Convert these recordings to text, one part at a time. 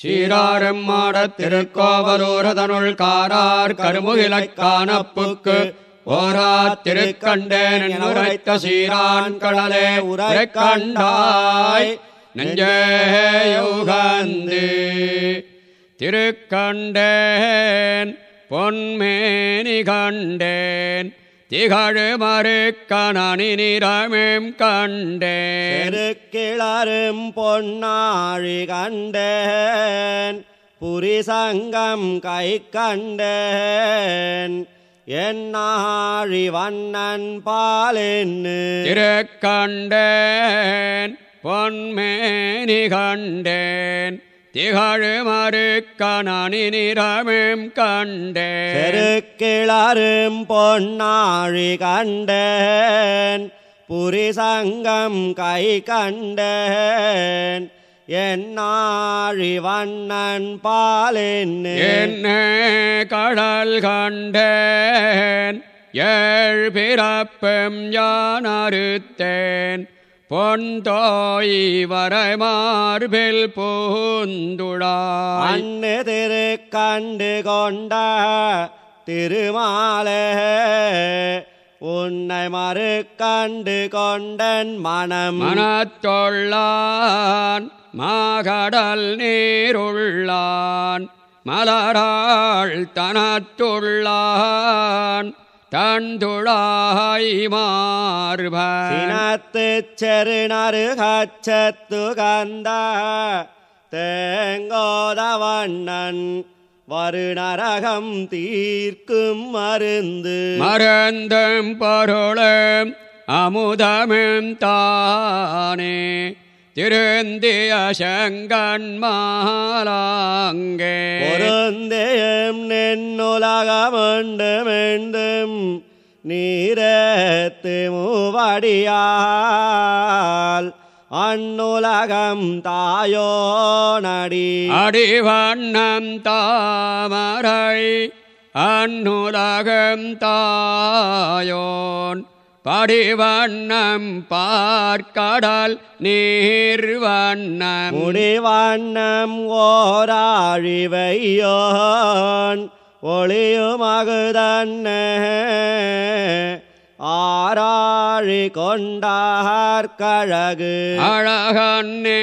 சீராரும் மாடத் திருக்கோவலூரதனுள் காரார் கருமுகிலக்கானப்புக்கு ஓரா திருக்கண்டேன் உரைத்த சீரான் கடலே உரை கண்டாய் நெஞ்சேயுகந்து திருக்கண்டேன் பொன்மேனி கண்டேன். திகழு மறுக்கணனி நிறமேம் கண்டேன் பெருக்கிளரும் பொன்னாழி கண்டேன். புரிசங்கம் கை கண்டேன். என்னாழி வண்ணன் பாலென்னு. திருக்கண்டேன். பொன்மேனி கண்டேன். திகழு மறுக்கணனி நிறமேம் கண்டேன் பெருக்கிளரும் பொன்னாழி கண்டேன். புரிசங்கம் கை கண்டேன். என்னாழி வண்ணன் பாலென்னு. என்ன கடல் கண்டேன். ஏழ் பிறப்பும் யான் அறுத்தேன். பொன்தோய் வரைமார்பில் பூந்துழாய் அன்னு திரு கண்டு கொண்ட திருமாலே உன்னை மறு கண்டு கொண்டன் மனம். மனத்தொள்ளான் மாகடல் நீருள்ளான் மலராள் தனத்துள்ளான். சினத்து செருநறு கச்சத்து கந்த தேங்கோதவண்ணன் வருணரகம் தீர்க்கும் மருந்து. மறந்தும் பொருளும் அமுதமும் தானே. திருந்திய செங்கன் மாலாங்கே பொருந்தேயும் நென்னுலகமுண்டு மீண்டும் நீரத்து மூவடியால் அந்நுலகம் தாயோ நடி அடிவண்ணம் தாமரை அந்நுலகம் தாயோன். படிவண்ணம் பார்க்கடல் நீர்வண்ணம் முடிவண்ணம் ஓராழிவையோன் ஒளியுமகுதன்ன ஆராழி கொண்டார் கழகு. அழகன்னே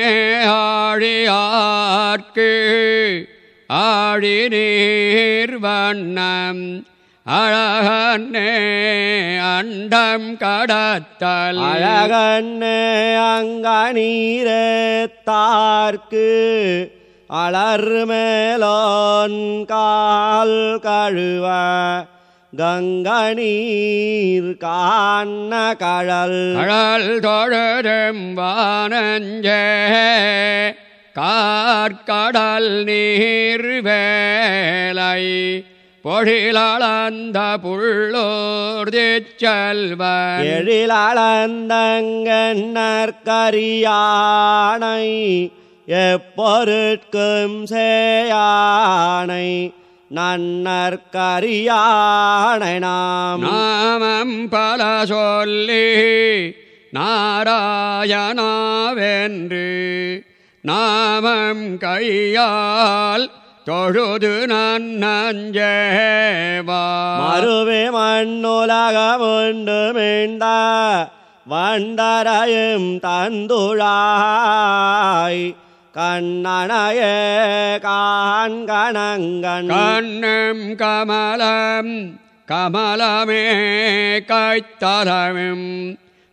ஆழியார்க்கு ஆழி நீர் அழகன்னே அண்டம் கடத்தல். அழகன்னு அங்கநீரத்தார்க்கு அலர் மேலோன் கால் கழுவ கங்கநீர் காண்ண கழல். கடல் தொழரும் வானஞ்சே கார்கடல் நீர் வேலை பொழிலளந்த புள்ளோர்தி செல்வன் எழிலளந்தங்கன்னற்கரியானை எப்பொருட்கும் சேயானை நன்னற்கரியானை நாம். நாமம் பல சொல்லி நாராயணாவென்று நாமம் கையால் தொழுது நன்னஞ்சேவா மறுவே மண்ணுலகமுண்டு மீண்ட வண்டரையும் தந்துழாய். கண்ணனையே காண்கணங்கண் கண்ணும் கமலம் கமலமே கைத்தலமும்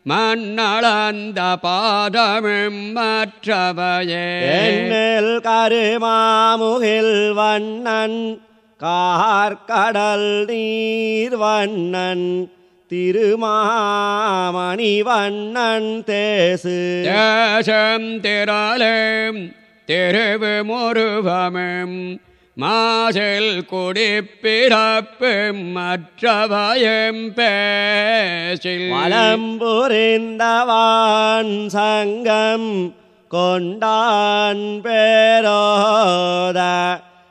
மண்ணளந்த பாதமும் மற்றவையே. என்னில் கருமாமுகில் வண்ணன் கார்கடல் நீர் வண்ணன் திருமாமணி வண்ணன் தேசு. தேசம் திரளும் திருவு முருகமும் மாசில் குடிப்பிறப்பும் மற்றவயம் பேசில். வலம்புரிந்தவான் சங்கம் கொண்டான் பேரோத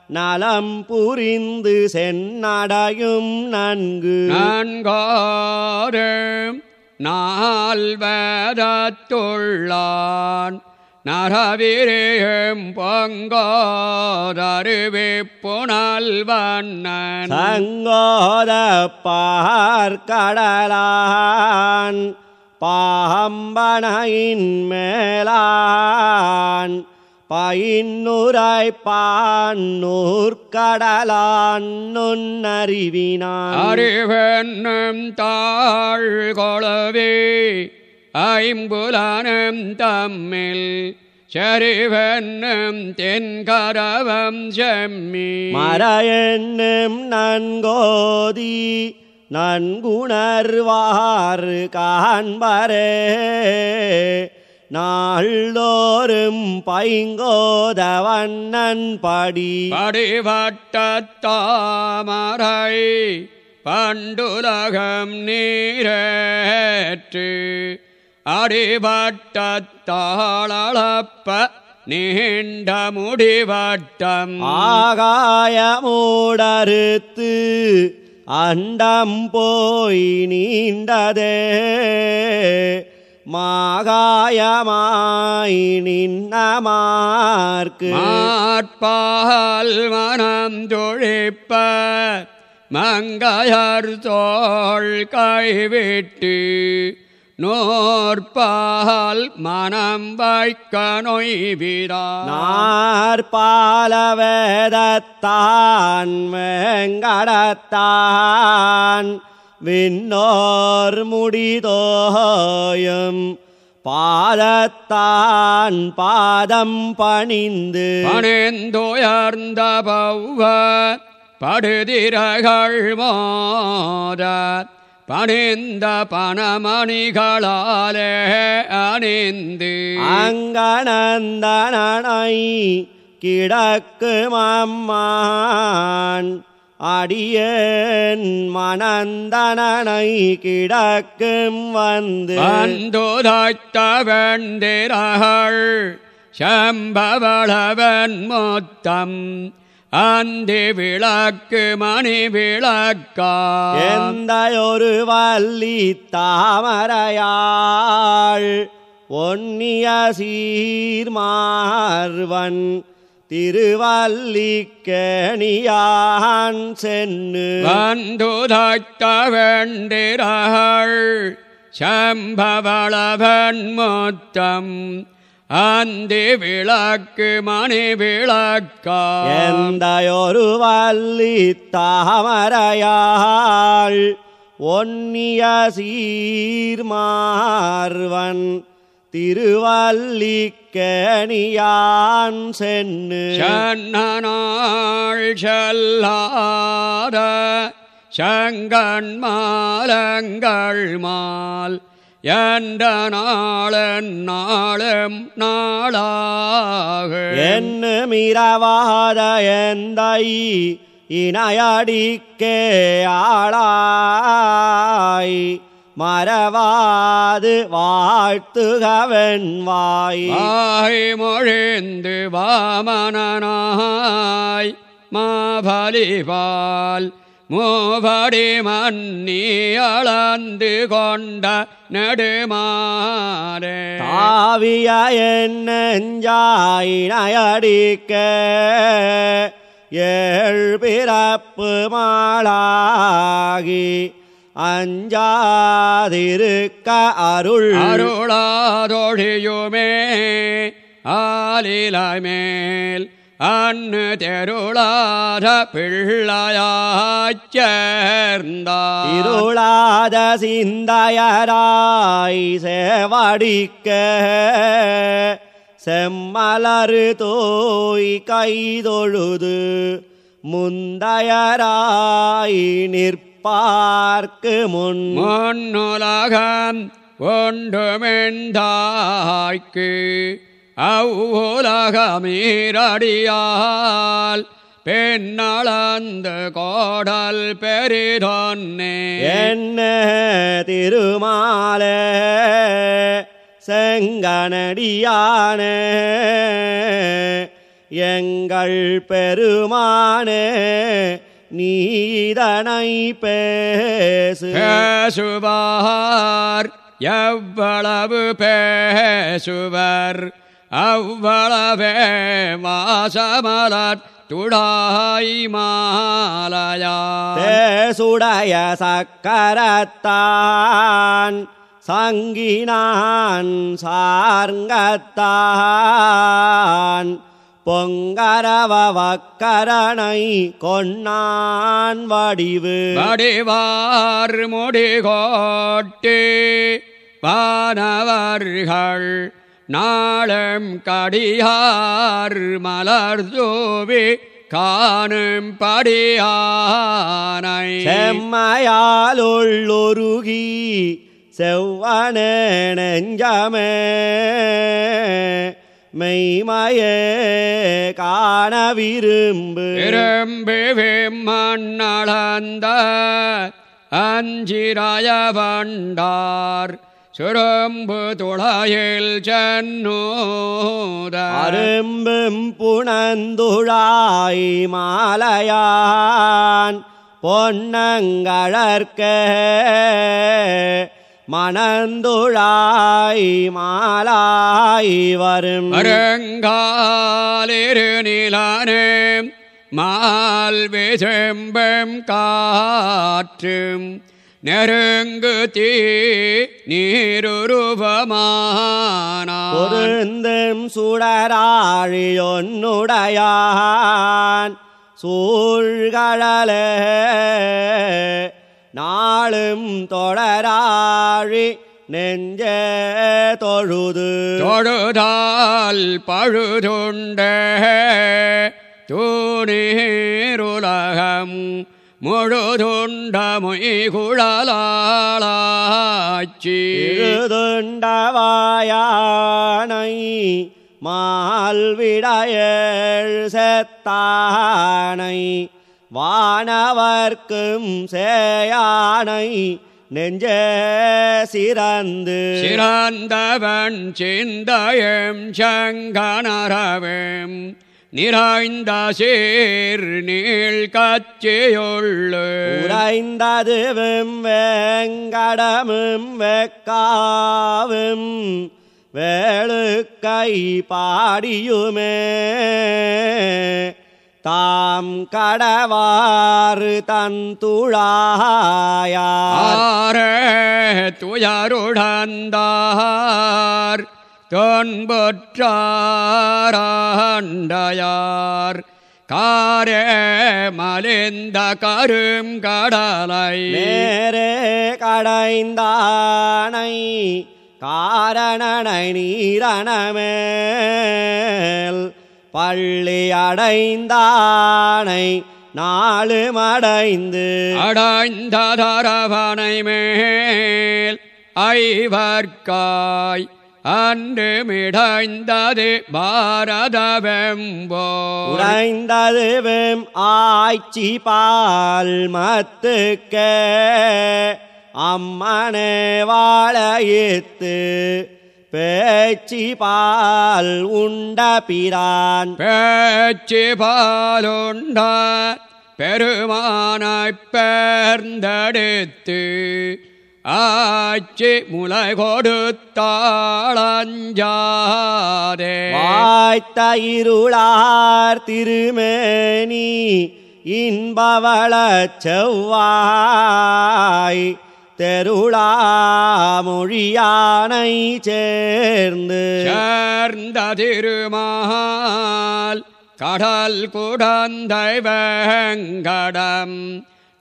நலம் புரிந்து சென்னடையும் நன்கு. நன்காரும் நால்வரத்துள்ளான் நரவிரேயும் பொங்கோதருவி புனல் வண்ணன் சங்கோத பார்க்கடலான் பாம்பனையின் மேலான் பயின்னுரை பான்னூர்கடலான் நுண்ணறிவினான். அறிவென்னும் தாழ் கொளவே ஐம்புலனும் தம்மில் செறிவென்னும் தென்கரவம் செம்மி. மறையென்னும் நன்கோதி நன்குணர்வாறு காண்பரே. நாள்தோறும் பைங்கோதவண்ணன் படி. படிவட்டத்தாமரை பண்டுலகம் நீரேற்று அடிபட்டத்தாளப்ப நீண்ட முடிவட்டம். ஆகாயமூடறுத்து அண்டம் போய் நீண்டதே. மாகாயமாய் நின்னமார்க்கு மாற்பால் மனம் தொழிப்ப மங்கையர் தோள் கைவிட்டு நோற்பால் மனம் வைக்க நொய்விரா நாற்பாலவேதத்தான் வெங்கடத்தான். விண்ணோர் முடிதோயும் பாதத்தான் பாதம் பணிந்து. பணிந்துயர்ந்த பௌவ படுதிரகள் மோத பணிந்த பணமணிகளாலே அணிந்து அங்கனந்தனனை கிடக்கும் அம்மான் அடியேன் மணந்தனனை கிடக்கும் வந்து வந்துதைத்த வெண்டிரகள் செம்பவளவன் மொத்தம் அந்தி விளக்கு மணி விளக்கா. எந்தையொரு வள்ளி தாமரையாள் ஒன்னிய சீர்மார்வன் திருவல்லிக்கணியான் சென்னு வந்துதைத்த வெண்டிரகள் செம்பவளவன் மொத்தம் அந்தி விளக்கு மணி விளக்கா. எந்தையொரு வள்ளி தாமரையாள் ஒன்னிய சீர்மார்வன் திருவல்லிக்கணியான் சென்னு சன்னனாள் செல்லாத சங்கண் மாலங்கள் மால் என்ற நாளும் நாளாக. என்ன மிரவாத எந்தை இணையடிக்கே ஆளாய். மறவாது வாழ்த்துகவன் வாய். வாய் மொழிந்து வாமனனாய். மாபலிபால் மூபடி மன்னி அளந்து கொண்ட நெடுமாறே தாவிய என் நெஞ்சாயினையடிக்க ஏழ் பிறப்பு மாளாகி அஞ்சாதிருக்க அருள். அருளாதொழியுமே ஆலிலமேல். அன்னு தெருளாத பிள்ளையாச் சேர்ந்தார் இருளாத சிந்தையராய் சேவடிக்க செம்மலரு தோய் கைதொழுது முந்தையராய் நிற்பார்க்கு முன். முன்னுலகம் ஒன்றுமெந்தாய்க்கு அவ்வுலகமீரடியால் பெண்ணளந்து கோடல் பெரிதொன்னே. என்ன திருமாலே செங்கனடியானே எங்கள் பெருமானே நீதனை பேசு. பேசுவார் எவ்வளவு பேசுவர்? அவ்வளவே வாசமலர் துடாய் மாலையா. தேசுடைய சக்கரத்தான் சங்கினான் சார்ங்கத்தான். பொங்கரவ வக்கரனை கொன்னான் வடிவு. வடிவார் முடிகோட்டு வானவர்கள் நாளும் கடியார் மலர் தூவி காணும் படியானை. செம்மையாலுள்ளுருகி செவ்வனே நெஞ்சமே மெய்மையே காண விரும்பு. விரும்பி விம்மண்ணளந்த அஞ்சிராய வண்டார் சுரம்பு துளையில் சென்னூர அரும்பும் புணந்துழாய் மாலையான் பொன்னங்கழற்கே. மணந்துழாய் மாலாய் வரும். அரங்காலிரு நிலானே மால் விசெம்பம் காற்றும். நெருங்கு தீ நீருருவமானான் பொருந்தும் சுடராழியொன்னுடையான். சூழ்கழலே நாளும் தொடராழி நெஞ்சே தொழுது. தொழுதால் பழுதுண்ட தூணீருலகம் முழுதுண்ட மொய்குழலாளாச்சி இருதுண்டவாயானை மால்விடையேழ் செத்தானை வானவர்க்கும் சேயானை நெஞ்சே சிறந்து. சிறந்தவன் சிந்தயம் சங்கனரவும் நிறைந்த சீர் நீள் கச்சியுள்ளு உறைந்ததுவும் வேங்கடமும் வெக்காவும் வேளுக்கை பாடியுமே. தாம் கடவாறு தந்துழாயார் ஆரே துயருடந்தார். தொன்பொற்றாரண்டையார் காரே மலிந்த கரும் கடலை. நேரே கடைந்தானை காரணனை நீரணமேல் பள்ளி அடைந்தானை நாலு மடைந்து அடைந்த தரவனை மேல் ஐவர்காய் அன்று மிடைந்தது பாரதவெம்போ. உடைந்ததுவும் ஆய்ச்சி பால் மத்துக்கே அம்மனே வாழையித்து பேச்சி பால் உண்ட பிரான். பேச்சு பாலுண்ட பெருமானாய்ப் பேர்ந்தெடுத்து ஆட்சி முளை கொடுத்தாளஞ்சாதே வாய்த்த இருளார் திருமேனி இன்பவளச் செவ்வாய் தெருளாமொழியானை சேர்ந்து சேர்ந்த திருமால் கடல் குடந்தை வெங்கடம்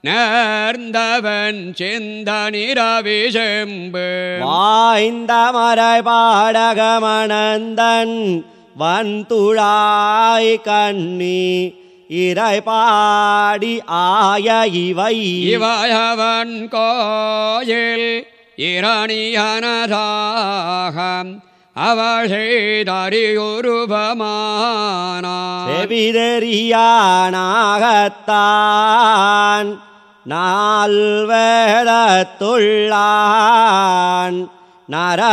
நேர்ந்தவன் சிந்த நிரவிசெம்பு. வாய்ந்த மறைபாடகமணந்தன் வன்துழாய் கண்ணி இறைபாடி ஆய இவை. இவயவன் கோயில் இரணியனதாகம் அவள் செய்தறியுருவமானார் செவிதெறியானாகத்தான் நால்வேடத்துள்ளான் நரவேத்தான்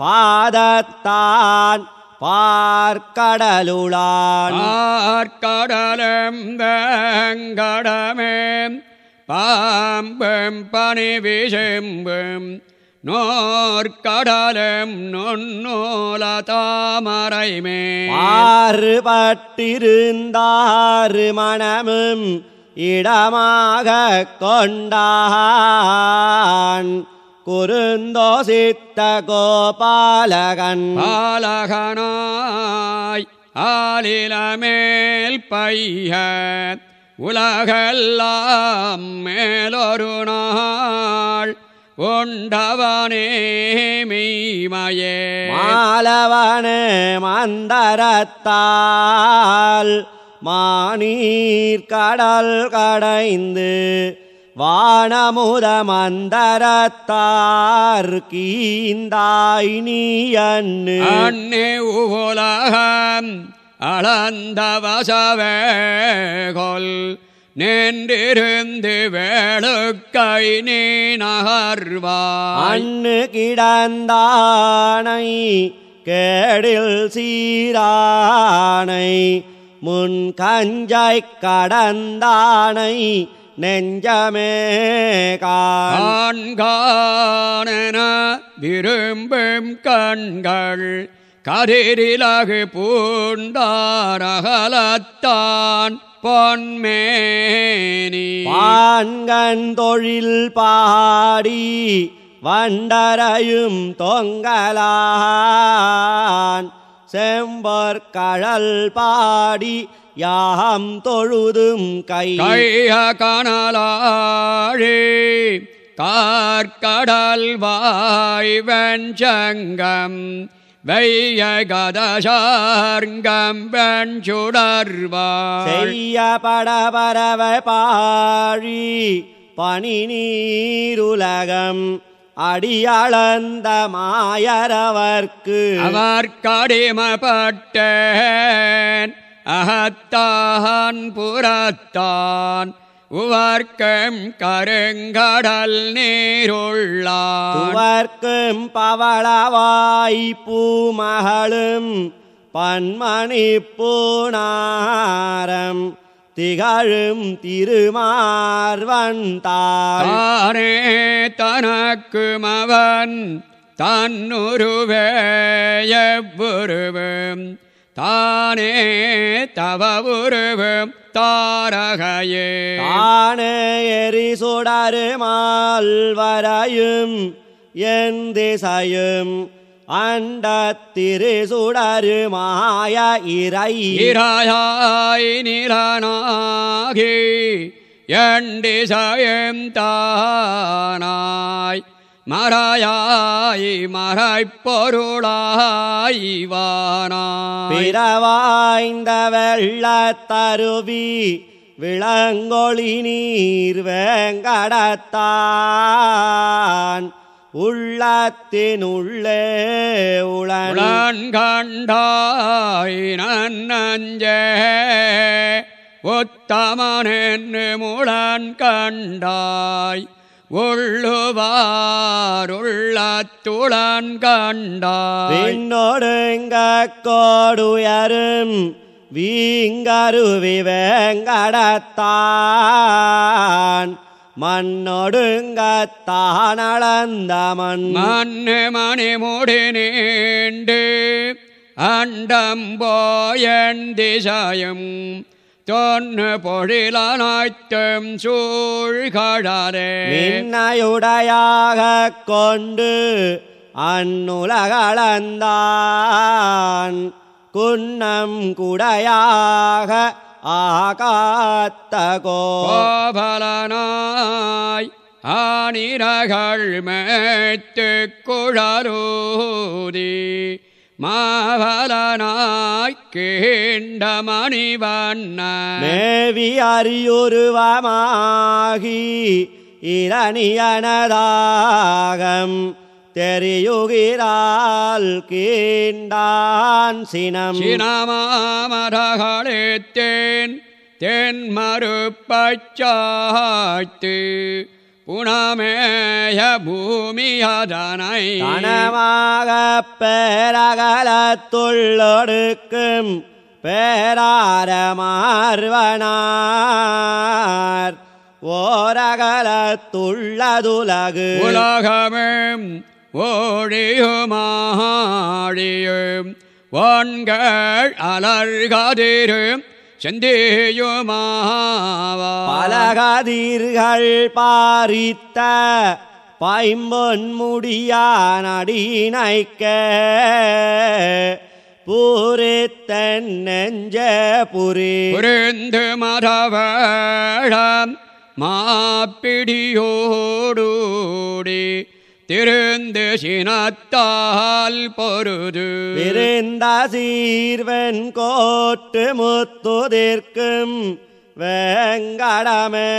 பாதத்தான் பார்க்கடலுளான். ஆர்க்கடலும் வேங்கடமே பாம்பும் பனி விசும்பும் நோர்கடலும் நுண்ணூல தாமரைமே. மாறுபட்டிருந்தாறு மனமும் இடமாக கொண்டான். குறுந்தோசித்த கோபாலகன். பாலகனாய் ஆலிலமேல் பைய உலகெல்லாம் மேலொரு நாள். உண்டவனே மெய்மையே. மாலவனே மந்தரத்தால். மானீர் கடல் கடைந்து வானமுத மந்தரத்தார் கீந்தாய் நீ அன்னே உலகம் அளந்த வசவேகொல் நின்றிருந்து வேளுக்கை நீ நகர்வாய் அண்ணு கிடந்தானை கேடில் சீரானை முன் கஞ்சை கடந்தானை நெஞ்சமே காண். ஆண்கானன விரும்பும் கண்கள் கதிரிலகு பூண்டாரகலத்தான் பொன்மேனி. பான்கண் தொழில் பாடி வண்டரையும் தொங்கலான். செம்பர் கழல் பாடி யாம் தொழுதும் கை கைய கனலாழி கார்கடல் வாய் வெஞ்சங்கம் வெய்ய கதசார்கம் வெஞ்சுடர்வாய் செய்ய படபரவ பாழி பனி நீருலகம் அடியளந்த மாயரவர்க்கு. அவர் கடிமப்பட்டேன் அகத்தான் புறத்தான். உவர்க்கம் கருங்கடல் நீருள்ளான். துவர்க்கும் பவளவாய் பூமகளும் பன்மணி பூணாரம். திகழும் திருமார்வன் தானே தனக்கும் அவன் தன்னுருவேயவுருவும் தானே தவ உருவும் தாரகையே. தானே எரி சுடரு மால்வரையும் என் திசையும் அண்டத்திரு சுடரு மாய இறை இராயாய் நிலனாகி எண்டிசயம் தானாய் மறையாய் மறைப்பொருளாய் வானாய். பிறவாய்ந்த வெள்ளத்தருவி விளங்கொளி நீர் வேங்கடத்தான். உள்ளத்தினுள்ளே உளன். உளன் கண்டாய் நன்னஞ்சே உத்தமனென்னு முளன் கண்டாய் உள்ளுவாருள்ளத்துளன் கண்டாய். விண்ணொடுங்க கோடுயரும் வீங்கருவி வேங்கடத்தான். மண்ணொடுங்கத்தான் அளந்த மண். மண்ணு மணி முடி நீண்டு அண்டம் போயன் திசையும். தொன்னு பொழிலனாய்த்தும் சூழ்கழரே நின்னையுடையாக கொண்டு அந்நுலகளந்தான். குன்னம் குடையாக ஆகாத்தகோ. கோபலனாய் ஆனிரகள் மேத்து குழலூதி மாவலனாய் கீண்ட மணிவண்ண மேவி அறியுருவமாகி இரணியனதாகம். தெரியுகிறாள் கீண்டான் சினம். சினமாமரகளித்தேன் தென்மறுப்பச்சாத்து புனமேய பூமி அதனை கனமாக பேரகலத்துள்ளொடுக்கும் பேராரமார்வனார். ஓரகலத்துள்ளதுலகு. உலகமும் ஓழியுமாழியும் வான்கள் அலர்கதிரும் செந்தியுமாவா. பலகதிர்கள் பாரித்த பைம்பொன் முடியான் அடிநைக்க பூரித்தன் நெஞ்ச புரி. புரிந்து மரவழம் மாப்பிடியோடூடி திருந்து சினத்தால் பொருது விருந்த சீர்வன் கோட்டு முத்துதிர்க்கும் வேங்கடமே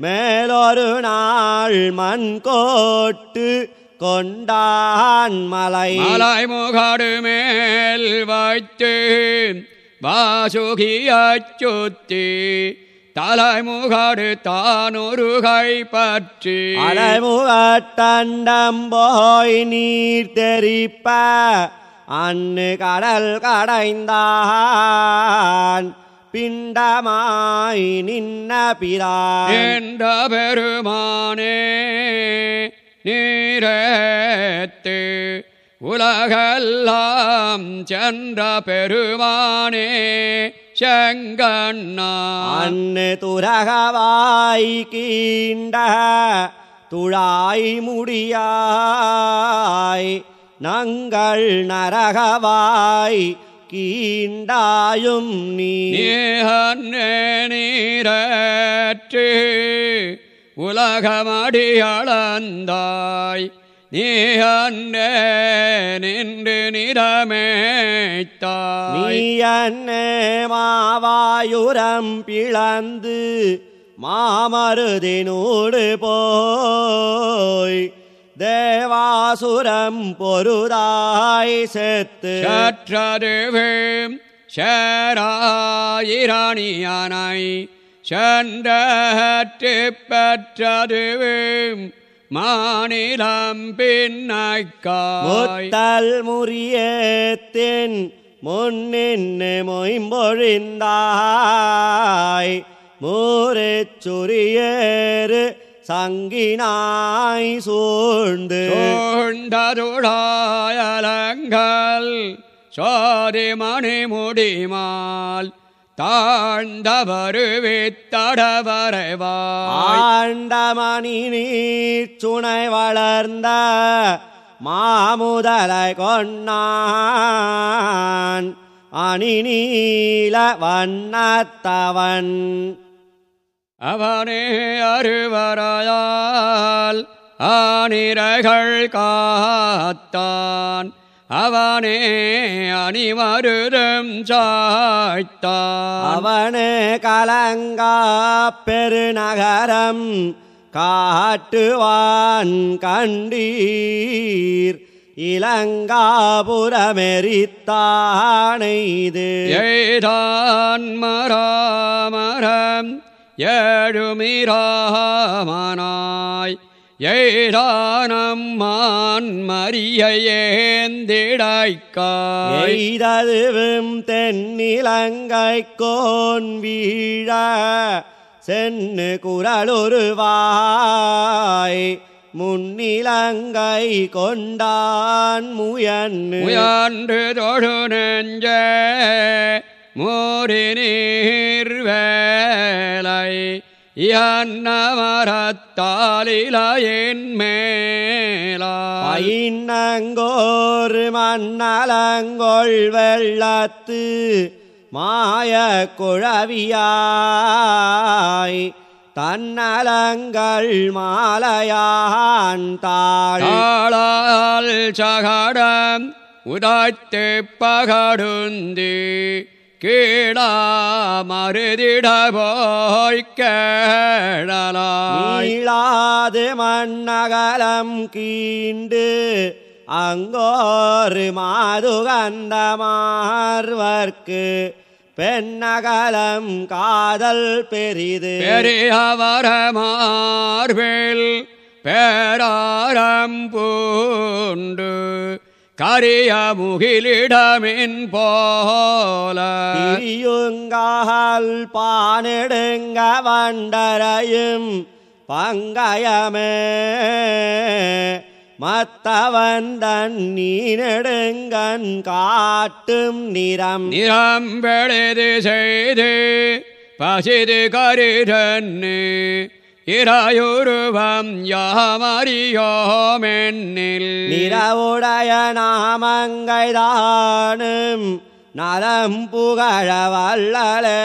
மேலொரு நாள் மண் கோட்டு கொண்டான் மலை மலை முகடு மேல் வைத்து வாசுகியச் சுத்தி தலைமுகாடு தானொரு கை பற்றி அலைமுகட்டண்டம் போய் நீர் தெரிப்ப அன்னு கடல் கடைந்தான். பிண்டமாய் நின்ன பிரான். என்ற பெருமானே நீரத்து உலகெல்லாம் சென்ற பெருமானே. செங்கண்ணா. துரகவாய் கீண்ட துழாய் முடியாய் நங்கள் நரகவாய் கீண்டாயும் நீ. நீரற்று உலகமடியளந்தாய். நீ நின்று நிறமேத்தாய் நீ அன்னே மாவாயுரம் பிளந்து மாமருதினூடு போய் தேவாசுரம் பொருதாய் செத்து சற்றதுவும் சேராயிராணியானை சென்றற்று பெற்றதுவும் மாநிலம் முத்தல் முறியேத்தின் முன்னின்னு மொயம்பொழிந்தாய். மூரைச் சுரியேறு சங்கினாய் சூழ்ந்து. சூழ்ந்ததுழாயலங்கள் சோதி மணி முடிமால் தாழ்ந்த வருவித்தடவரைவாய் ஆண்டமணி நீர் சுனை வளர்ந்த மாமுதலை கொன்னான். அணி நீல வண்ணத்தவன். அவனே அருவராயால் ஆனிரகள் காத்தான். அவனே அணிமருதம் சாய்த்தான். அவனே கலங்கா பெருநகரம் காட்டுவான் கண்டீர். இலங்காபுரமெரித்தானைது எய்தான் மராமரம் ஏழுமிராமனாய். எய்தானம்மான் மரியேந்திடாய்க்காய் எய்ததுவும் தென்னிலங்கை கோன் வீழ சென்னு குரலுருவாய். முன்னிலங்கை கொண்டான் முயன்னு முயன்று தொழு நெஞ்ச மூரி நீர் பைன்னங்கோர் மண்ணலங்கொள் வெள்ளத்து மாய குழவியாய் தன்னலங்கள் மாலையான் தாழ். தாளால் சகடம் உதாய்த்து பகடுந்தி. கீழா மருதிட போய் கேழலாய் நீளாது மண்ணகலம் கீண்டு அங்கோரு மாதுகந்தமார்வர்க்கு பெண்ணகலம் காதல் பெரிது. பெரியவரமார்பில் பேராரம் பூண்டு கரிய முகிலிடமின் போல. பிரியுங்கால் பானெடுங்க வண்டரையும் பங்கயமே. மத்தவன் நெடுங்கண் காட்டும் நிறம். நிறம் வெளது செய்து பசிது கருதன்னு இராயுருவம் யாமறியோமென்னில். நிறவுடைய நாமங்கைதானும் நலம் புகழ வல்லலே.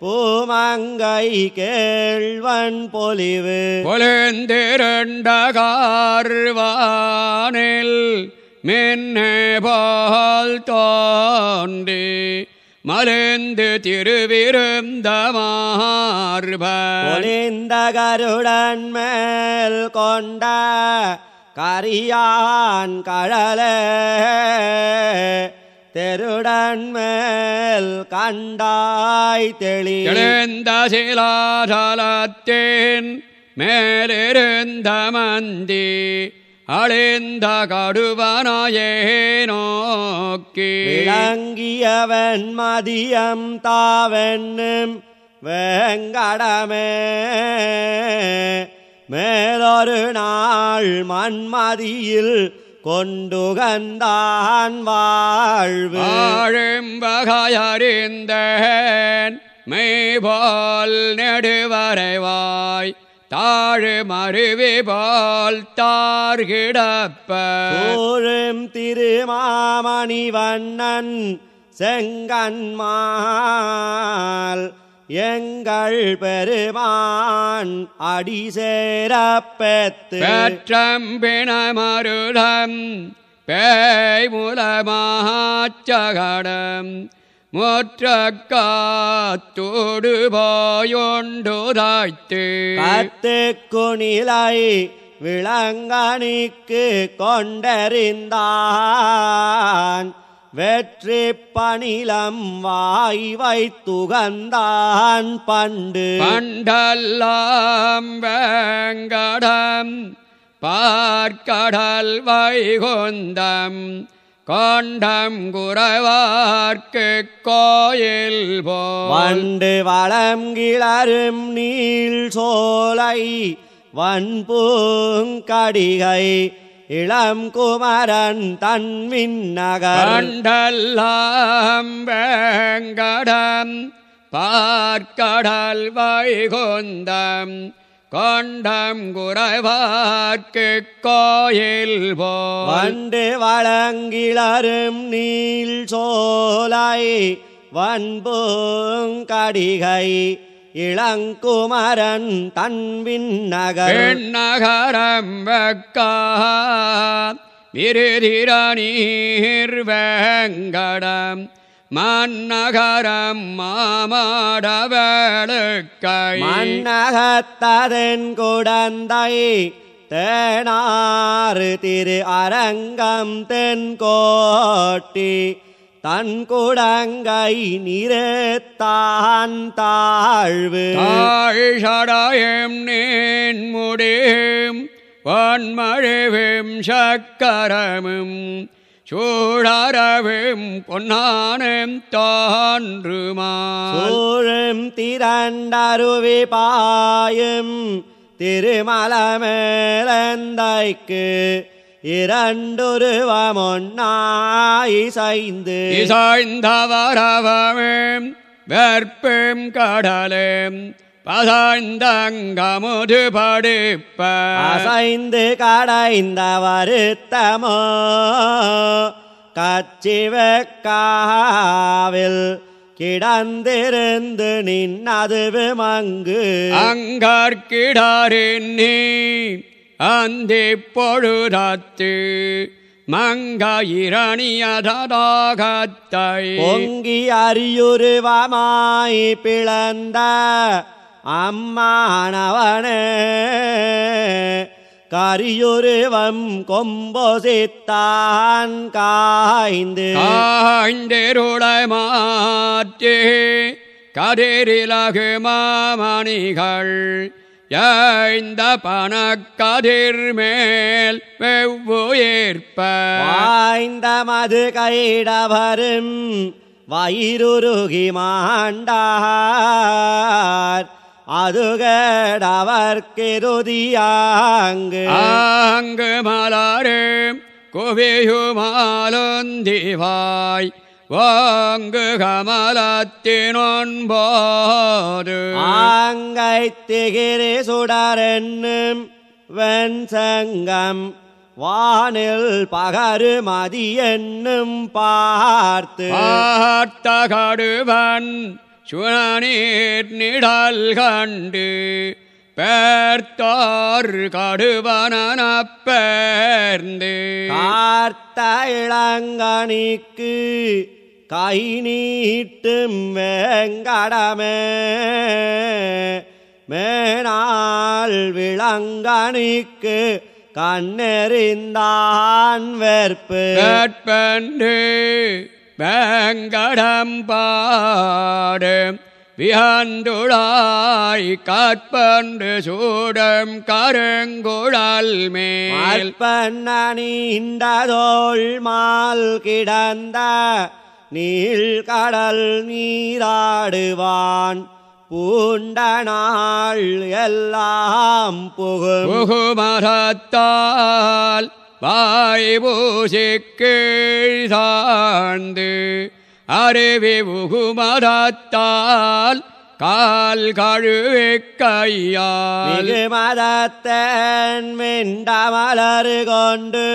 பூமங்கை கேள்வன் பொலிவு பொழுந்திரண்ட கார்வானில் மின்னே போல் தோன்றி மலர்ந்து திருவிருந்த மார்பன் பொலிந்த கருடன் மேல் கொண்ட கரியான் கழலே. தெருடன் மேல் கண்டாய் தெளி. எழுந்த சிலாதலத்தின் மேலிருந்த மந்தி. அழிந்த கடுவனாயே நோக்கி விளங்கியவன் மதியம் தாவென்னும் வேங்கடமே. மேலொரு நாள் மண்மதியில் கொண்டுகந்தான் வாழ்வு. வாழும் வகையறிந்தேன் மெய்போல் நெடுவரைவாய். தாழு மருவி போல் தார்கிடப்ப சூழும் திருமாமணி வண்ணன் செங்கன்மால் எங்கள் பெருமான் அடி சேரப்பெத்து. பெற்றம்பிணமருடம் பேய் மூலமாச்சகடம். முற்றக்காத்தோடு போயொண்டு தாய்த்து. கத்து குணிலை விளங்கனிக்கு கொண்டறிந்தான். வெற்றி பணிலம் வாய் வைத்துகந்தான் பண்டு. பண்டல்லாம் வேங்கடம் பார்க்கடல் வைகுந்தம் கொண்டம் குறவார்க்கு கோயில் வண்டு வளம் கிளரும் நீள் சோலை வன்பூங்கடிகை இளம் குமரன் தன்மின் நகர் கண்டல்லாம் வேங்கடம் பார்க்கடல் வைகுந்தம் கொண்டம் குறைவார்க்கு கோயில் போ வண்டு வளங்கிளரும் நீள் சோலை வன்பூங்கடிகை இளங்குமரன் தன்வின் நகர். பெண்ணகரம் வெக்கா விருதிர நீர் வேங்கடம். மன்னகரம் மாமாடவேளுக்கை. மன்னகத்ததன் குடந்தை தேனாறு திரு அரங்கம் தென்கோட்டி தன் குடங்கை நிறத்தான் தாழ்வு. தாழ்ஷடாயம் நேன் முடியும் பொன்மழுவும் சக்கரமும் சூழரவும் பொன்னானம் தோன்றுமால் சூழும் திரண்டருவி பாயும் திருமலமேலந்தைக்கு இரண்டுருவமொன்னாய் சைந்து இசாய்ந்தவரவமும் வெற்பும் கடலும் பசாய்ந்தங்கமுது படுப்ப. அசைந்து கடைந்த வருத்தமோ கச்சிவக்காவில் கிடந்திருந்து நின்னதுவு மங்கு. அங்கற்கிடாரின் நீ அந்தி பொழுதத்து மங்க இரணியதாகத்தை பொங்கி அரியுருவமாய் பிளந்த அம்மானவனே கரியுருவம் கொம்பொசித்தான் காய்ந்து. காய்ந்திருளை மாற்றி கதிரிலகு மாமணிகள் இந்த பணக்கதிர் மேல் வெவ்வுயிர்ப்ப வாய்ந்த மது கைடவரும் வயிறுருகி மாண்டார். அதுகடவர்க்கெருதியாங்கு ஆங்கு மலரே குவியுமாலுந்திவாய் வாங்கு கமலத்தினொன்போது. ஆங்கை திகிரி சுடரென்னும் வெண்சங்கம் வானில் பகரு மதி என்னும் பார்த்து. பார்த்த கடுவன் சுழநீர் நிழல் கண்டு பேர்த்தார் கடுவன பேர்ந்து கார்த்த இளங்கனிக்கு கை நீட்டும் வேங்கடமே மேனால் விளங்கனிக்கு கண்ணெறிந்தான் வெற்பு. கேட்பன்று வேங்கடம் பாடு வியந்துழாய் காட்பன்று சூடம் கருங்குழல் மேல். அற்பண்ணீண்டதோள் மால் கிடந்த நீள்கடல் நீராடுவான். பூண்ட நாள் எல்லாம் புகும். புகுமரத்தால் வாய் பூசிக்கு சார்ந்து அருவி புகுமரத்தால் கால் கழுவி கையால் மதத்தன் மிண்டமலர் கொண்டு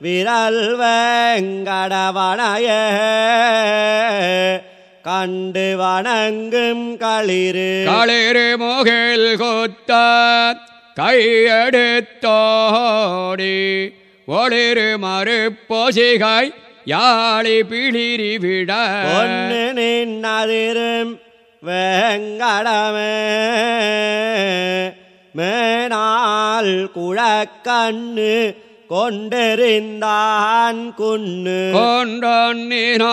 விரல் வெங்கடவனைய கண்டு வணங்கும் களிறு களிறு முகில் கொத்த கையெடுத்தோடி ஒளிரு மறுப்பொசிகை யாழி பிளிரி விட. நின்னதிரும் வேங்கடமே மேனால் குழக்கண்ணு கொண்டெறிந்தான் குன்னு கொண்டொன்னினாய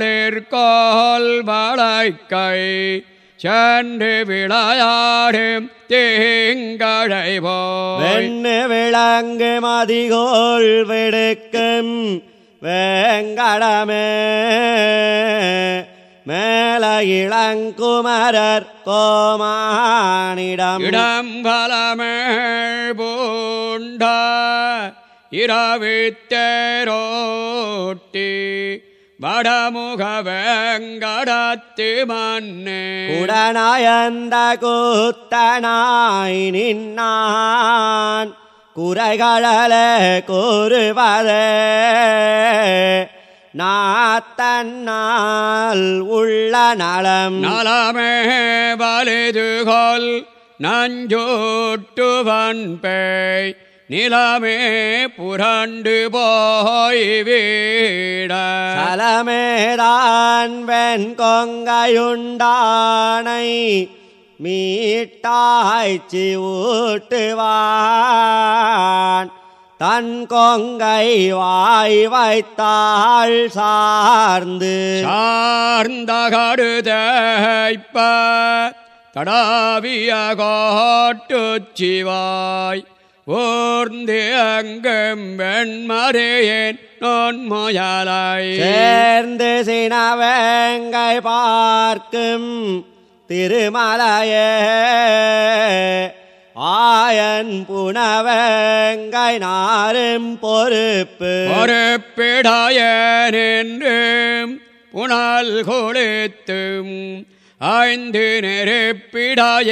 குரமகளிர்கோல் வளைக்கை சென்று விளையாடும் தீங்கழை போய் வெண்ணு விளங்கு மதிகோள் விடுக்கும் வேங்கடமே. மேல இளங்குமரர் கோமானிடம் இடம் பலமேள் பூண்ட இரவித்தேரோட்டி வடமுக வெங்கடத்து மண்ணே உடனாயந்த கூத்தனாய் நின்னான். குறைகள கூறுவதே நாத்தன்னால் உள்ள நலம். நலமே வலிதுகொல் நஞ்சோட்டுவன் பேய் நிலமே புரண்டு போய் வீட. சலமேதான் வெண் கொங்கையுண்டானை மீட்டாய்ச்சி ஊட்டுவான். தன் கொங்கை வாய் வைத்தாள் சார்ந்து. சார்ந்த கடுதைப்ப தடாவிய காட்டுச்சிவாய் ஓர்ந்து அங்கும் வெண்மறையேன் நோன்முயலை சேர்ந்து சினவேங்கை பார்க்கும் திருமலையே ஆயன் புனவேங்கை நாரும் பொறுப்பு. பொறுப்பிடாயனென்றும் புனல் கொளுத்தும் ஐந்து நெருப்பிடாய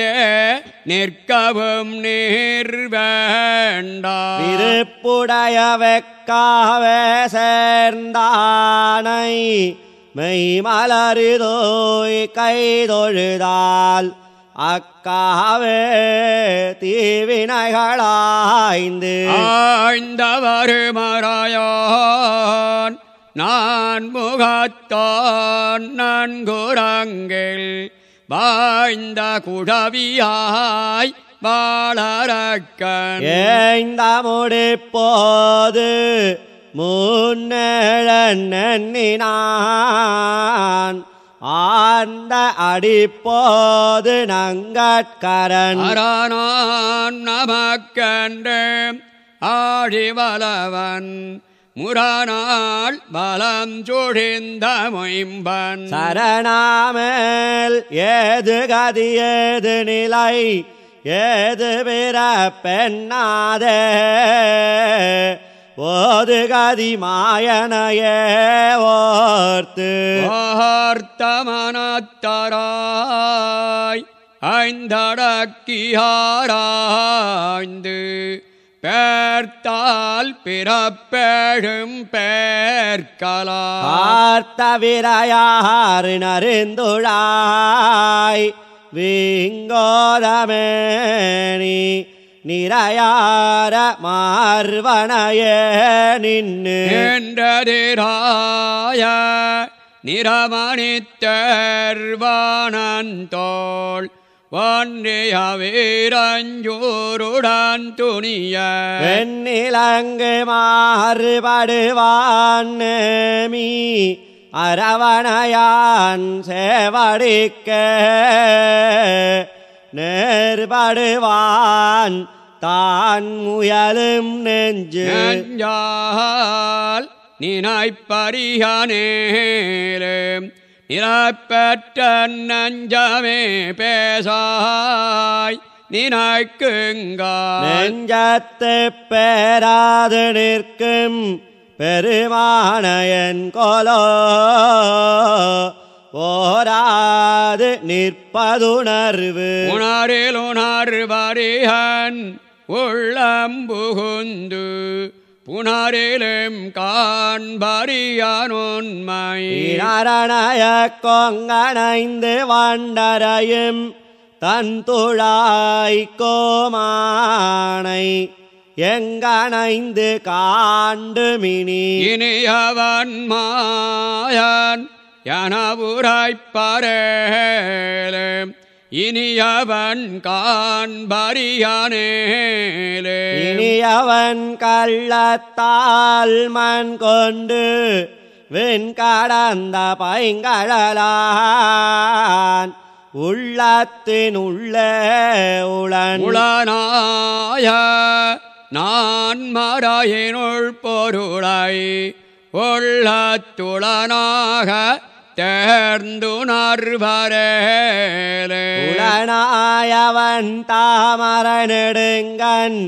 நிற்கவும் நீர் வேண்டாம் விருப்புடைய வெக்காவே சேர்ந்தானை மெய்மலருதோய் கைதொழுதால் அக்காவே தீவினைகளாய்ந்து ஆய்ந்தவர் மறையான் நான் முகத்தான் நன்குரங்கில் வாய்ந்த குழவியாய் வாழறக்கன். ஏய்ந்த முடிப்போது முன்னெண்ணினான் ஆர்ந்த அடிப்போது நங்கட்கரன் அரணான் நமக்கன்று ஆழிவலவன் முரணாள் பலம் சுழிந்த மொயம்பன். சரணாமல் ஏது கதி ஏது நிலை ஏது பிற பெண்ணாதே. ஓது கதி மாயனையே ஓர்த்து. வார்த்தமனத்தராய் ஐந்தடக்கியாராய்ந்து. பேர்த்தால் பிறப்பேழும் பேர்கலா பார்த்த விரையாறு நருந்துழாய் விங்கோதமேனி நிறையார மார்வனையே நின்னு என்றதிராய நிறமணித்தர்வானந்தோள் ஒன்றிய வீரஞ்சூருடன் துணிய. வெண்ணிலங்கு மாறுபடுவான் மீ அரவணையான் சேவடிக்க. நேர்படுவான் தான் முயலும் நெஞ்சு. நெஞ்சால் நினைப்பறியானேலே நிலப்பெற்ற நஞ்சமே பேசாய் நினைக்குங்கால். நெஞ்சத்து பேராது நிற்கும் பெருமானயன் கொலோ. ஓராது நிற்பதுணர்வு. உணரில் உணர்வறியன் உள்ளம் காண்பறியான் உண்மை இரணய கொங்கணைந்து வண்டரையும் தன் துழாய் கோமானை எங்கணைந்து காண்டுமினி. இனியவன் மாயன் எனவுரைப்பரேலே இனியவன் காண்பறியானேலே இனியவன் கள்ளத்தால் மண் கொண்டு வெண்கடந்த பைங்கழலான். உள்ளத்தின் உள்ளே உளன். உளனாய நான் மறையினுள் பொருளை. உள்ளத்துளனாக தேர்ந்துணர்வரேலே உளனாயவன் தாமர நெடுங்கன்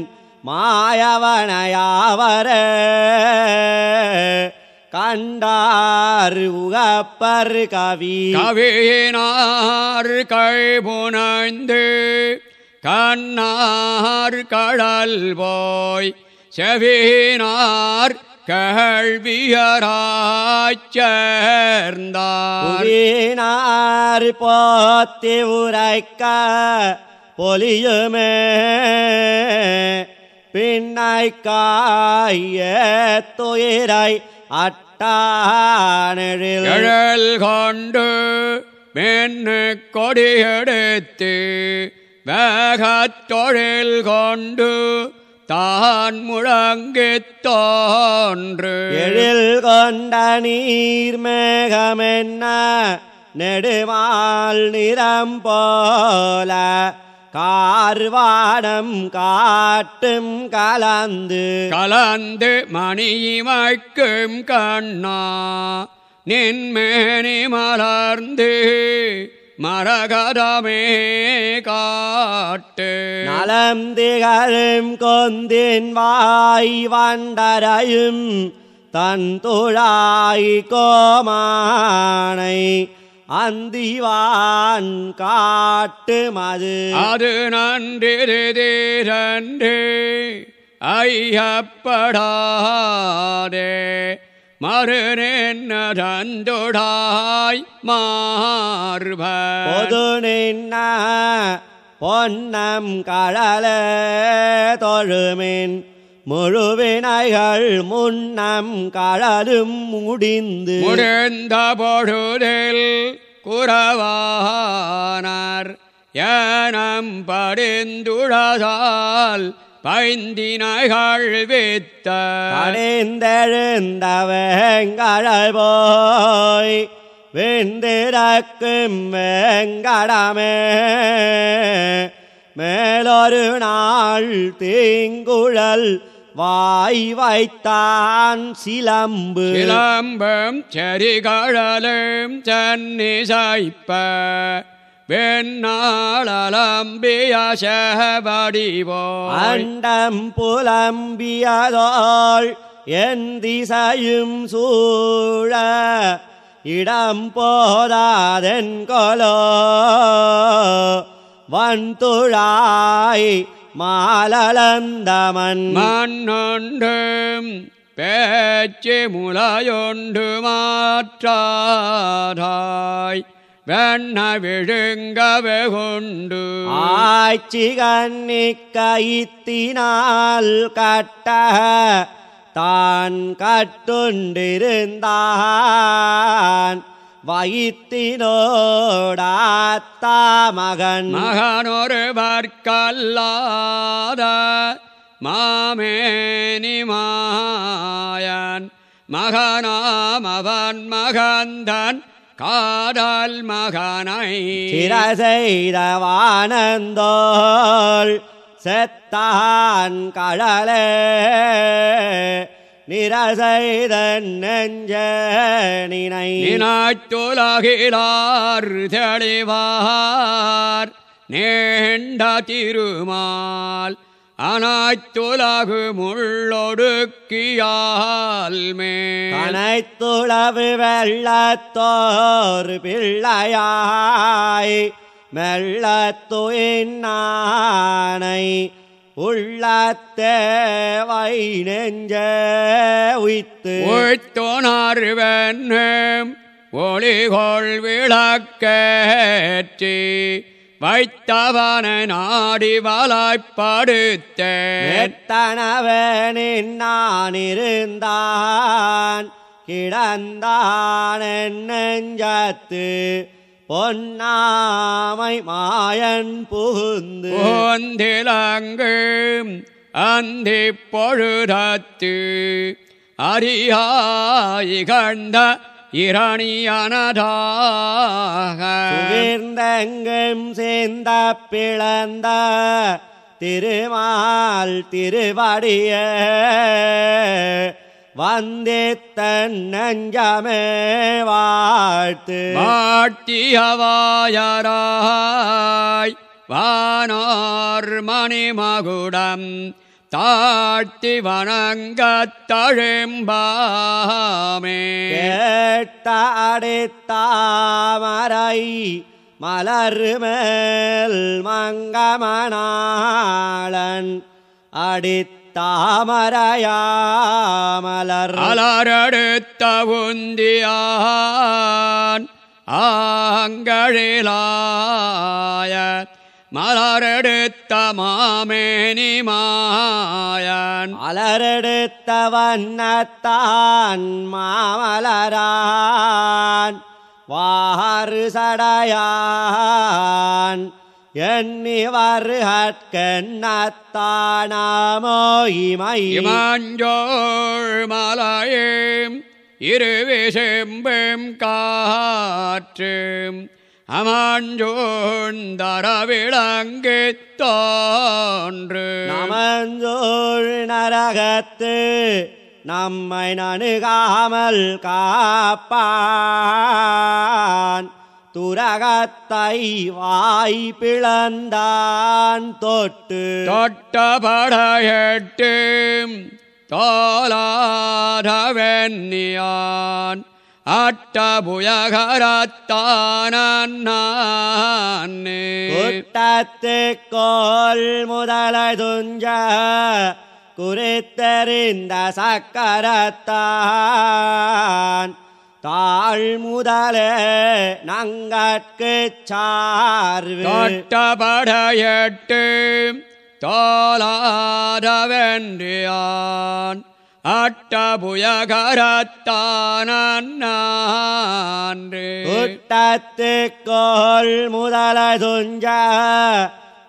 மாயவனையாவரே. கண்டார் உகப்பர் கவி. கவியினார் கைபுனைந்து கண்ணார் கடல் போய் செவியினார் கேள்வியராய்ச் சேர்ந்தார். புவியினார் போத்தி உரைக்க பொலியுமே. பின்னைக்காய துயிரை அட்டானெழில். கொண்டு மென்னு கொடியெடுத்து வேகத் தொழில் கொண்டு தான் முழங்கித் தோன்று. எழில் கொண்ட நீர் மேகமென்ன நெடுமால் நிறம் போல. கார்வாடம் காட்டும் கலந்து. கலந்து மணியிமைக்கும் கண்ணா நின்மேனி மலர்ந்து. மரகதமே காட்டு. நலம் திகழும் கொந்தின் வாய் வண்டரையும் தன் துழாய் கோமானை அந்திவான் காட்டு மது. அது நன்றிரண்டு ஐயப்படாதே. மறுநென்னதந்துடாய் மார்ப பொது நின்ன பொன்னம் கடலே தொழுமின் முழுவினைகள் முன்னம் கடலும் முடிந்து. முடிந்த பொழுதில் குறவானார். ஏனம் படிந்துழதால் பைந்தினைகள் வித்த. அடைந்தெழுந்தவங்கள் போய் வெந்திறக்கும் வெங்கடமே. மேலொரு நாள் தீங்குழல் வாய் வைத்தான் சிலம்பு. சிலம்பம் செரிகழலும் சென்னி சாய்ப்ப. வெண்ணாளம்பிய செவடிவோய் அண்டம் புலம்பியதோள் என் திசையும் சூழ இடம் போதாதென் கொலோ. வன்துழாய் மாலளந்தமன் மண்ணொண்டும் பேச்சு முளையொண்டு மாற்றாதாய். வெண்ண விழுங்கவே கொண்டு. ஆட்சி கண்ணிக்கயித்தினால் கட்ட தான் கட்டுண்டிருந்தான். வயிற்றினோடாத்தா மகன் மகனொரு வர்க்கல்லாத மாமேனி மாயன். மகனாம் அவன் மகந்தன். காதல் மகனை சிர செய்த வானந்தோள் செத்தான் கடலே செய்த நெஞ்ச நினை. நினாட்டுலகிலார் தெளிவார் நேண்ட திருமால் அனாய்த்துலகு முள்ளொடுக்கியால் மேல் கனைத்துளவு வெள்ளத்தோர் பிள்ளையாய். மெல்லத்துயின்னானை உள்ளத்தேவை நெஞ்ச உய்த்து. உய்த்துணர்வென்னும் ஒளிகொள் விளக்கேற்றி வைத்தவன நாடி வலைப்படுத்தேன் எத்தனவனின் நான் இருந்தான் கிடந்தான் நெஞ்சத்து பொன்னாமை மாயன் புகுந்து. போந்திலங்கும் அந்தி பொழுதத்து அறியாய் கண்ட இரணியனதாக. சுகிர்ந்தெங்கும் சேர்ந்த பிளந்த திருமால் திருவடிய வந்தித்தன் நெஞ்சமே வாழ்த்து. வாட்டியவாயராய் வானோர் மணிமகுடம் தாழ்த்தி வணங்கத் தழும்பாமே. கேட்ட அடித்தாமரை மலர் மேல் மங்கமணாளன் அடித்தாமரையாமலர். அலரடுத்த உந்தியான் ஆங்களிலாய மலரெடுத்த மாமேனி மாயன். அலரெடுத்த வண்ணத்தான் மாமலரான். வாறு சடையான். எண்ணி வருகற்கெண்ணத்தானாமோ இமை. இமாஞ்சோள் மலையும் இருவிசெம்பும் காற்றும் அமாஞ்சோந்தர விளங்கு தோன்று நமஞ்சோள் நரகத்து நம்மை நணுகாமல் காப்பான். துரகத்தை வாய் பிளந்தான் தொட்டு. தொட்ட படையட்டு குட்டத்து கோல் முதலை துஞ்ச குறித்தெறிந்த சக்கரத்தான். தாழ் முதலே நங்கட்கு சார்வு. தொட்டபடையட்டு தோலாதவென்றியான் அட்டபுயகரத்தானன்று குட்டத்து கோல் முதலை துஞ்ச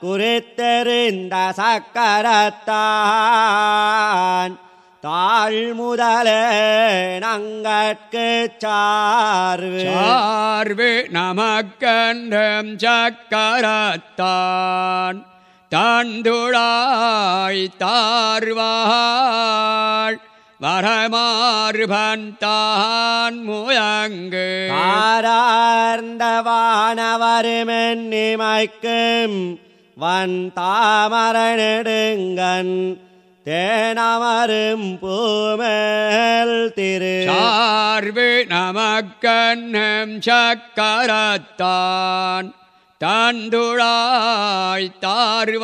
குறித்தெறிந்த சக்கரத்தான். தாழ் முதலே நங்கட்கு சார்வு. சார்பு நமக்கன்றம் சக்கரத்தான். தாண்டுழாய் தார்வாள் வரமாறுபன் தான் முயங்கு. காரார்ந்த வானவருமென்னிமைக்கும் வன் தாமரநெடுங்கன் தேனமரும் பூமேல் திரு. சார்பு நமக்கன்னம் சக்கரத்தான். தந்துழாய் தார்வாள்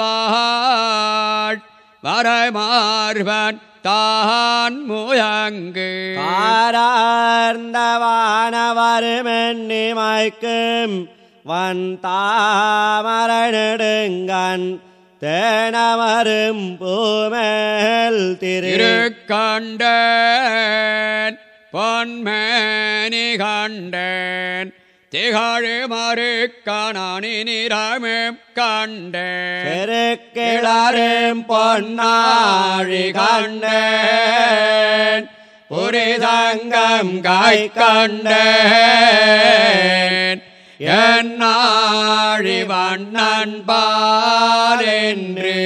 வரமார்பன் தான் முயங்கு. காரார்ந்த வானவருமென்னிமைக்கும் வன் தாமரநெடுங்கன் தேனமரும் பூமேல் திரு. திருக்கண்டேன் பொன்மேனி கண்டேன் திகழ் மறுக்கணி நிறமும் கண்டேன் பெருக்கிளரும் பொன்னாழி கண்டேன் புரிதங்கம் காய் கண்டேன் என்னாழி வண்ணன் பாலென்று